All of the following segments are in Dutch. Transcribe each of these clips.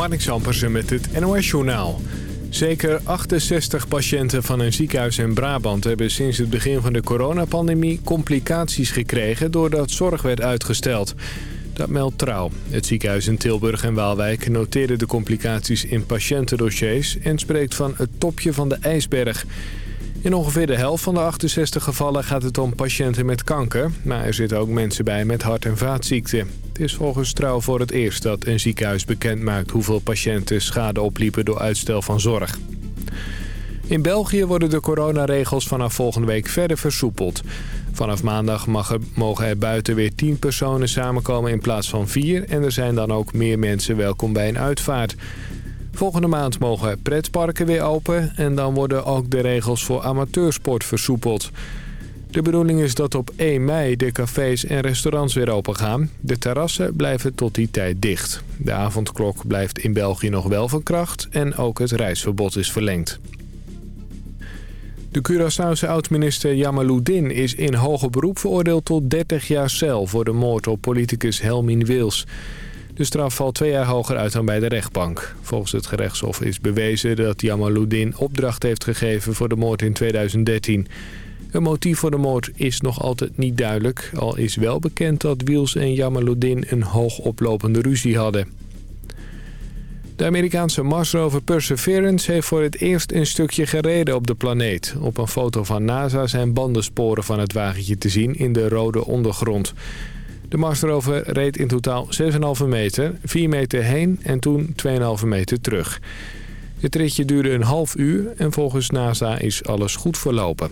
Marnix Ampersen met het NOS-journaal. Zeker 68 patiënten van een ziekenhuis in Brabant hebben sinds het begin van de coronapandemie complicaties gekregen doordat zorg werd uitgesteld. Dat meldt Trouw. Het ziekenhuis in Tilburg en Waalwijk noteerde de complicaties in patiëntendossiers en spreekt van het topje van de ijsberg. In ongeveer de helft van de 68 gevallen gaat het om patiënten met kanker... maar er zitten ook mensen bij met hart- en vaatziekten. Het is volgens Trouw voor het eerst dat een ziekenhuis bekend maakt... hoeveel patiënten schade opliepen door uitstel van zorg. In België worden de coronaregels vanaf volgende week verder versoepeld. Vanaf maandag mogen er buiten weer 10 personen samenkomen in plaats van 4... en er zijn dan ook meer mensen welkom bij een uitvaart. Volgende maand mogen pretparken weer open en dan worden ook de regels voor amateursport versoepeld. De bedoeling is dat op 1 mei de cafés en restaurants weer open gaan. De terrassen blijven tot die tijd dicht. De avondklok blijft in België nog wel van kracht en ook het reisverbod is verlengd. De Curaçaose oud-minister Jamaluddin is in hoger beroep veroordeeld tot 30 jaar cel... voor de moord op politicus Helmin Wils. De straf valt twee jaar hoger uit dan bij de rechtbank. Volgens het gerechtshof is bewezen dat Jamaluddin opdracht heeft gegeven voor de moord in 2013. Een motief voor de moord is nog altijd niet duidelijk. Al is wel bekend dat Wiels en Jamaluddin een hoogoplopende ruzie hadden. De Amerikaanse Marsrover Perseverance heeft voor het eerst een stukje gereden op de planeet. Op een foto van NASA zijn bandensporen van het wagentje te zien in de rode ondergrond. De marsrover reed in totaal 6,5 meter, 4 meter heen en toen 2,5 meter terug. Het ritje duurde een half uur en volgens NASA is alles goed verlopen.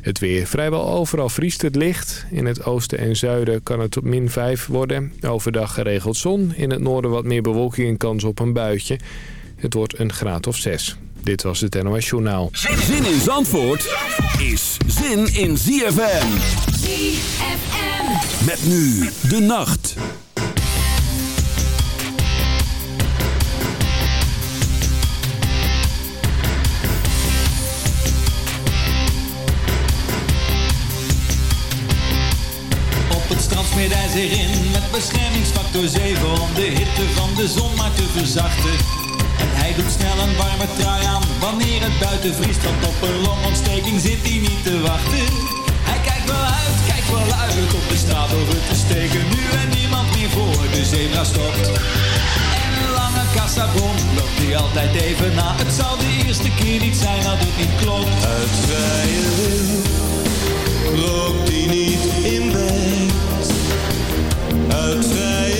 Het weer. Vrijwel overal vriest het licht. In het oosten en zuiden kan het tot min 5 worden. Overdag geregeld zon. In het noorden wat meer bewolking en kans op een buitje. Het wordt een graad of 6. Dit was het NOS Journaal. Zin in Zandvoort is zin in ZFM. ZFM. Met nu de nacht. Op het smeert hij zich in met beschermingsfactor 7 om de hitte van de zon maar te verzachten. En hij doet snel een warme trui aan wanneer het buiten vriest, want op een longontsteking zit hij niet te wachten. Hij kijkt wel uit wel op de straat rutte te steken. Nu en niemand die voor de zebra stopt. En lange kassabon loopt die altijd even na. Het zal de eerste keer niet zijn dat het niet klopt. Het vrije wil loopt die niet in bed. uit vrije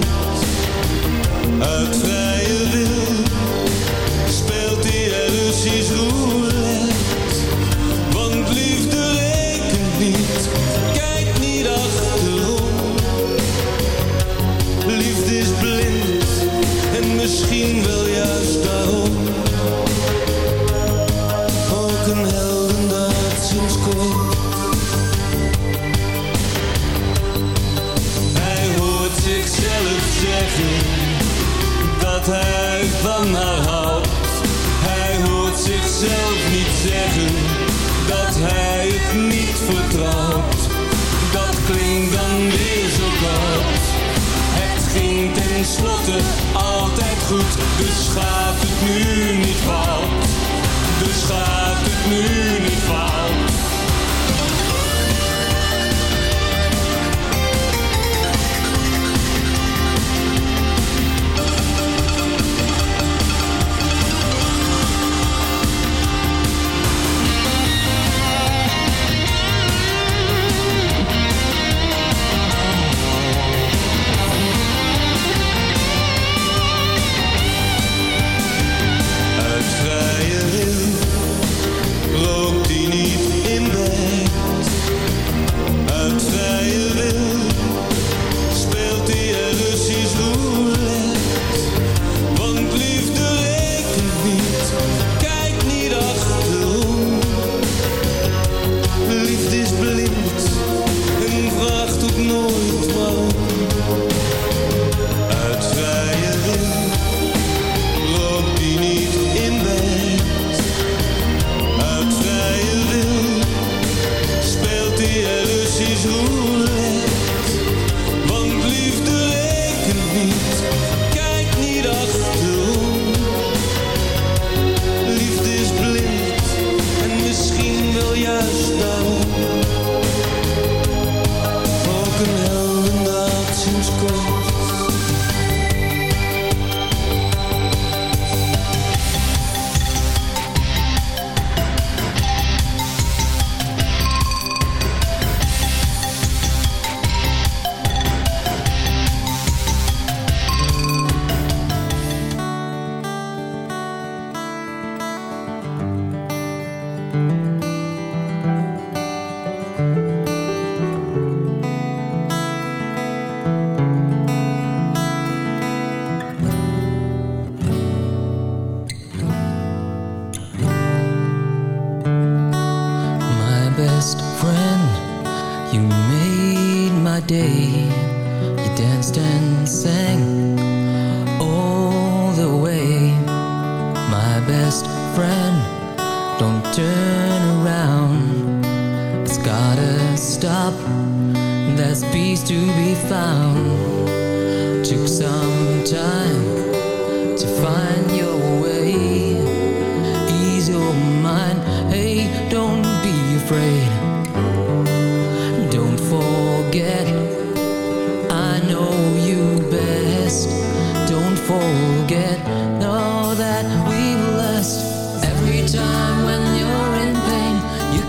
uit vrije wil. goed, dus nu.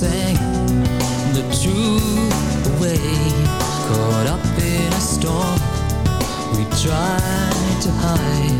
sang the truth away Caught up in a storm We tried to hide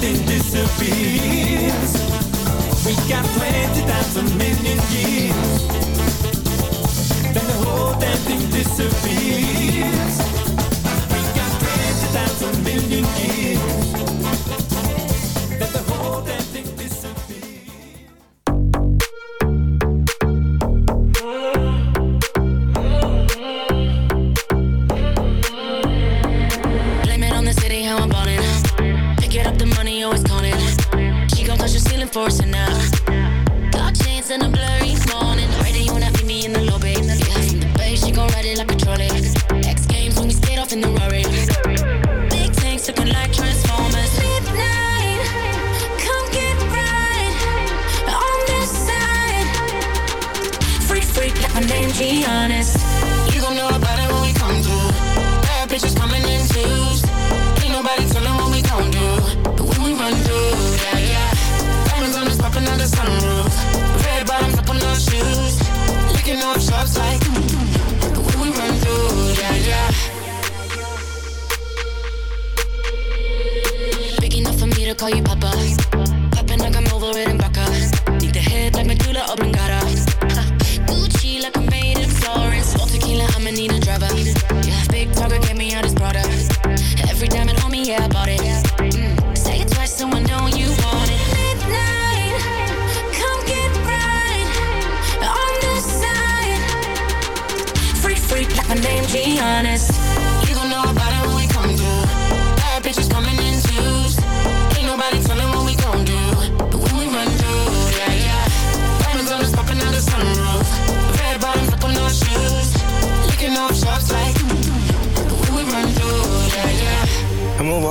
nothing disappears. We got plenty times a million years. Then the whole damn thing disappears. We got plenty times a million years. Then the whole damn thing.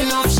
taking off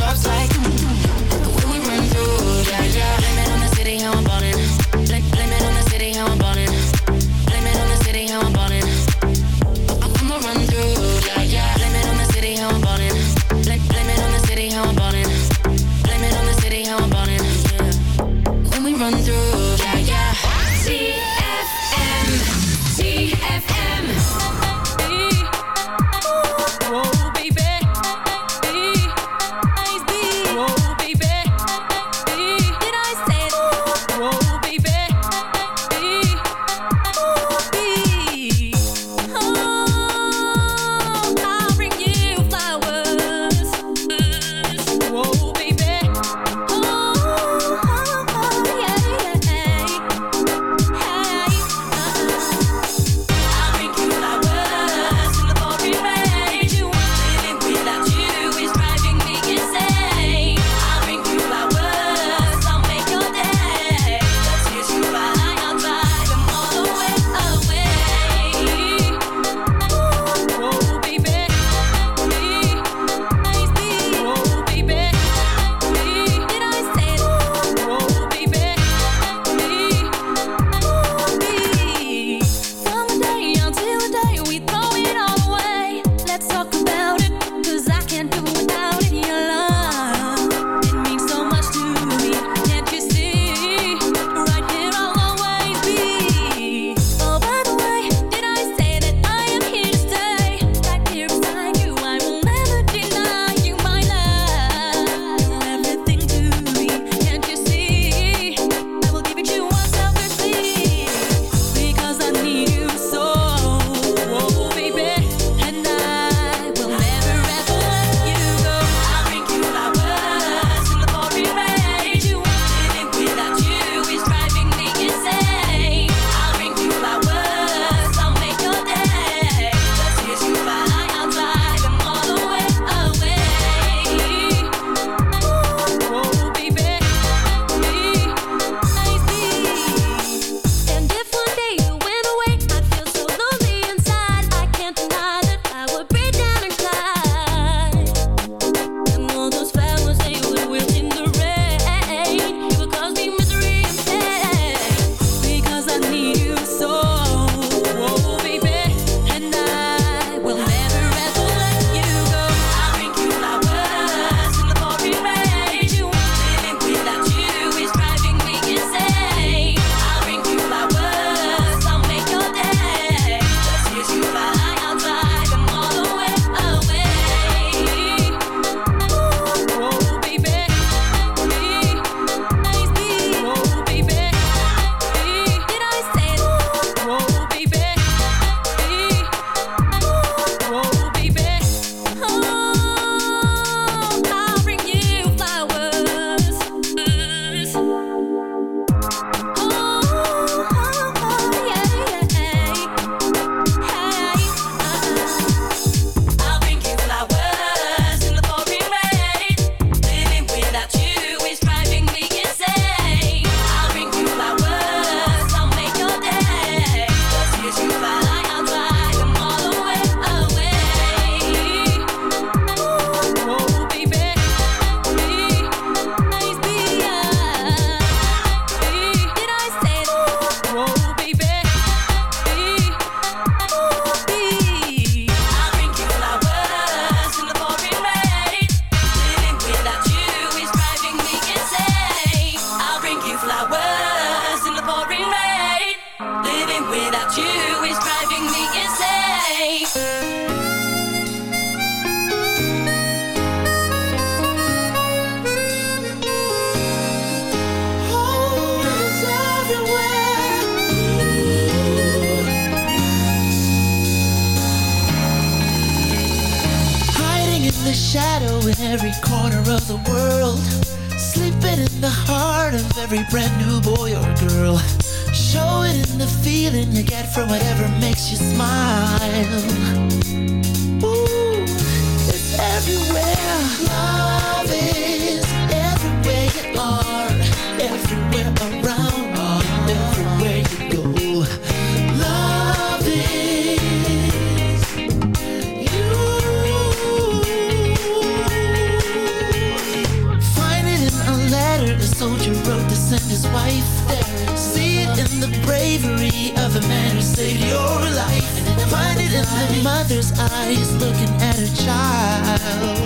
save your life. find it in the mother's eyes looking at her child.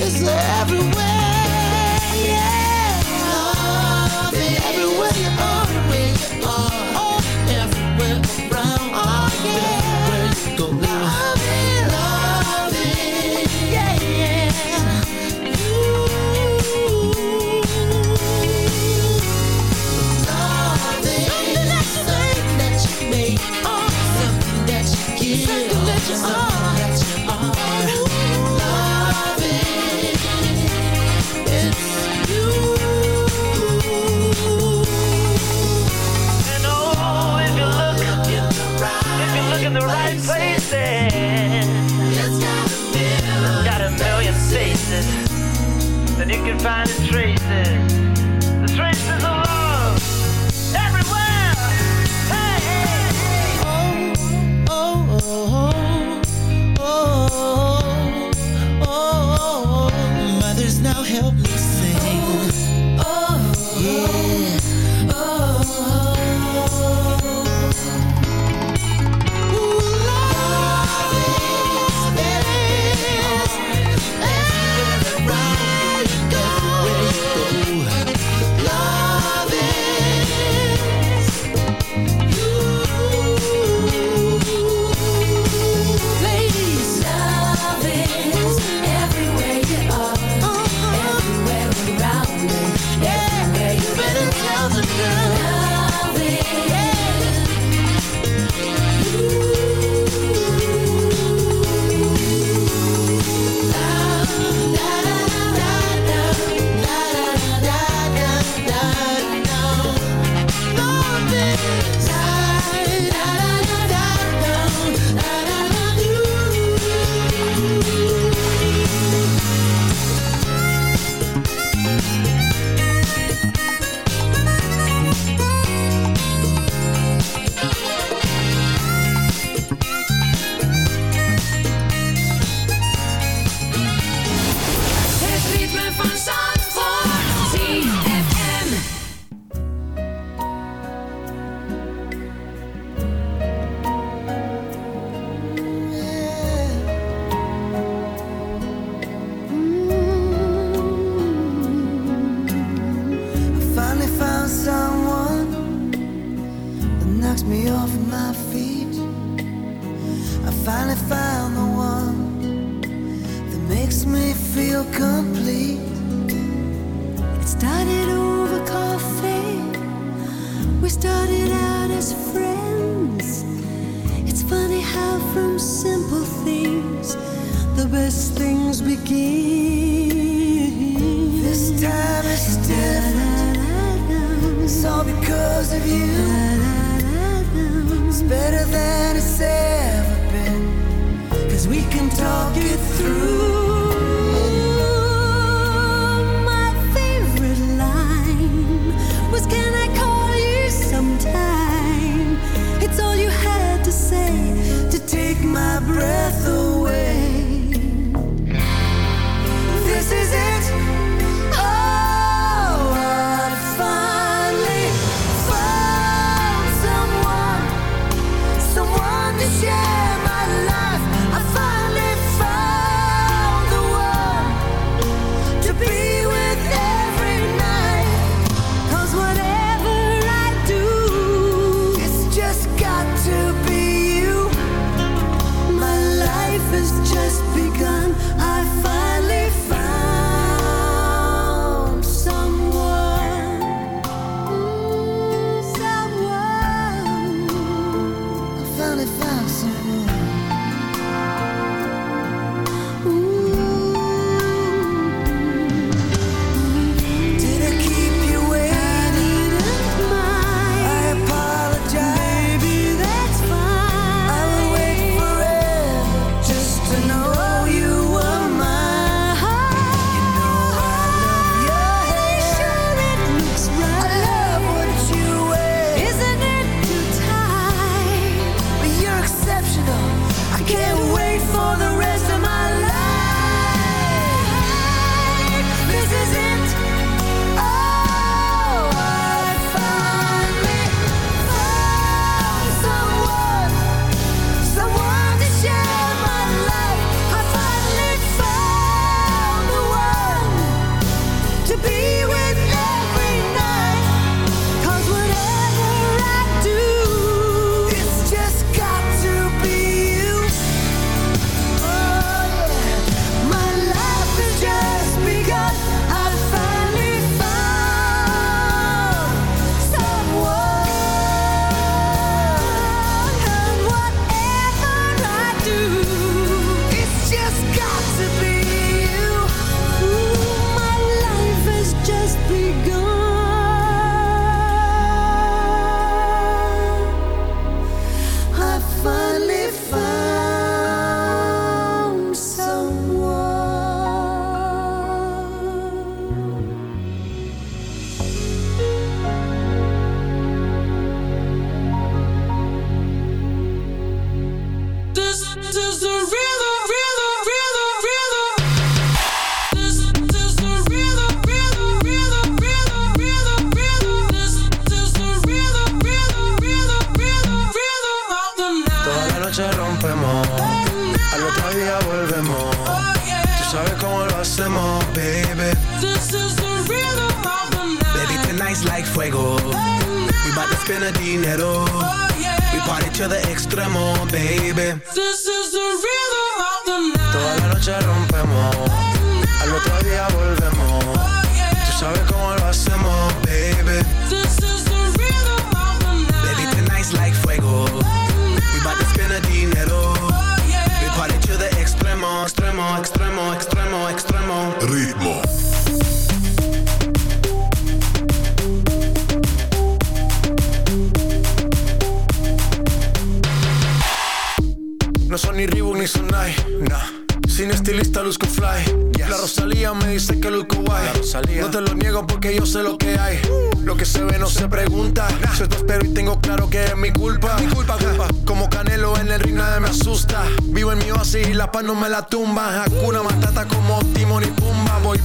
It's everywhere, yeah. Love it everywhere you oh. are. find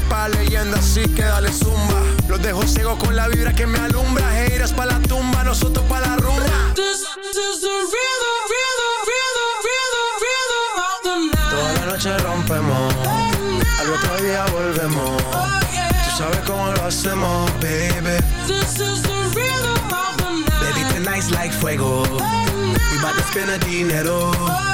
pa' leyenda, así que dale zumba. Los dejo ciego con la vibra que me alumbra. Heiras pa' la tumba, nosotros pa' la rumba. This, is the rhythm, rhythm, Toda la noche rompemos, al otro día volvemos. Tú sabes cómo lo hacemos, baby. This is the rhythm of Baby, like fuego. We bout to spend dinero. Oh,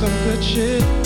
some good shit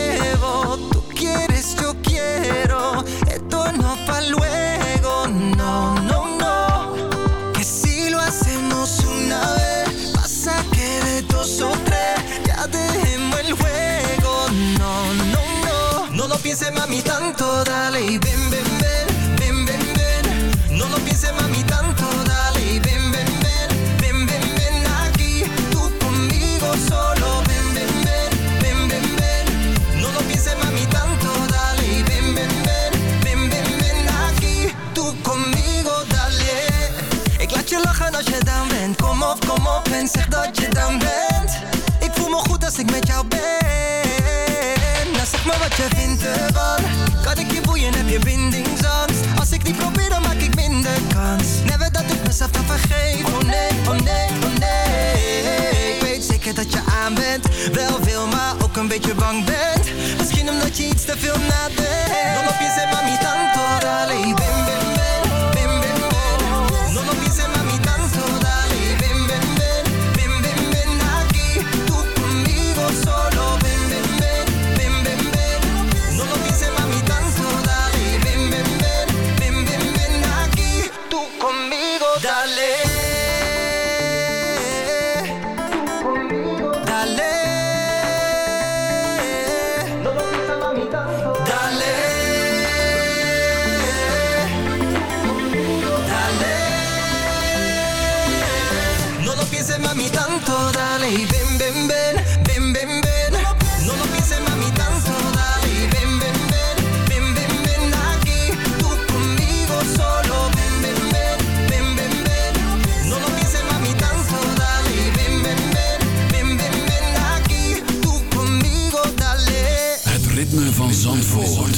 Mi tanto, dale beetje bang bent Misschien omdat je iets te veel nadenkt Dan op je zet, Zandvoort.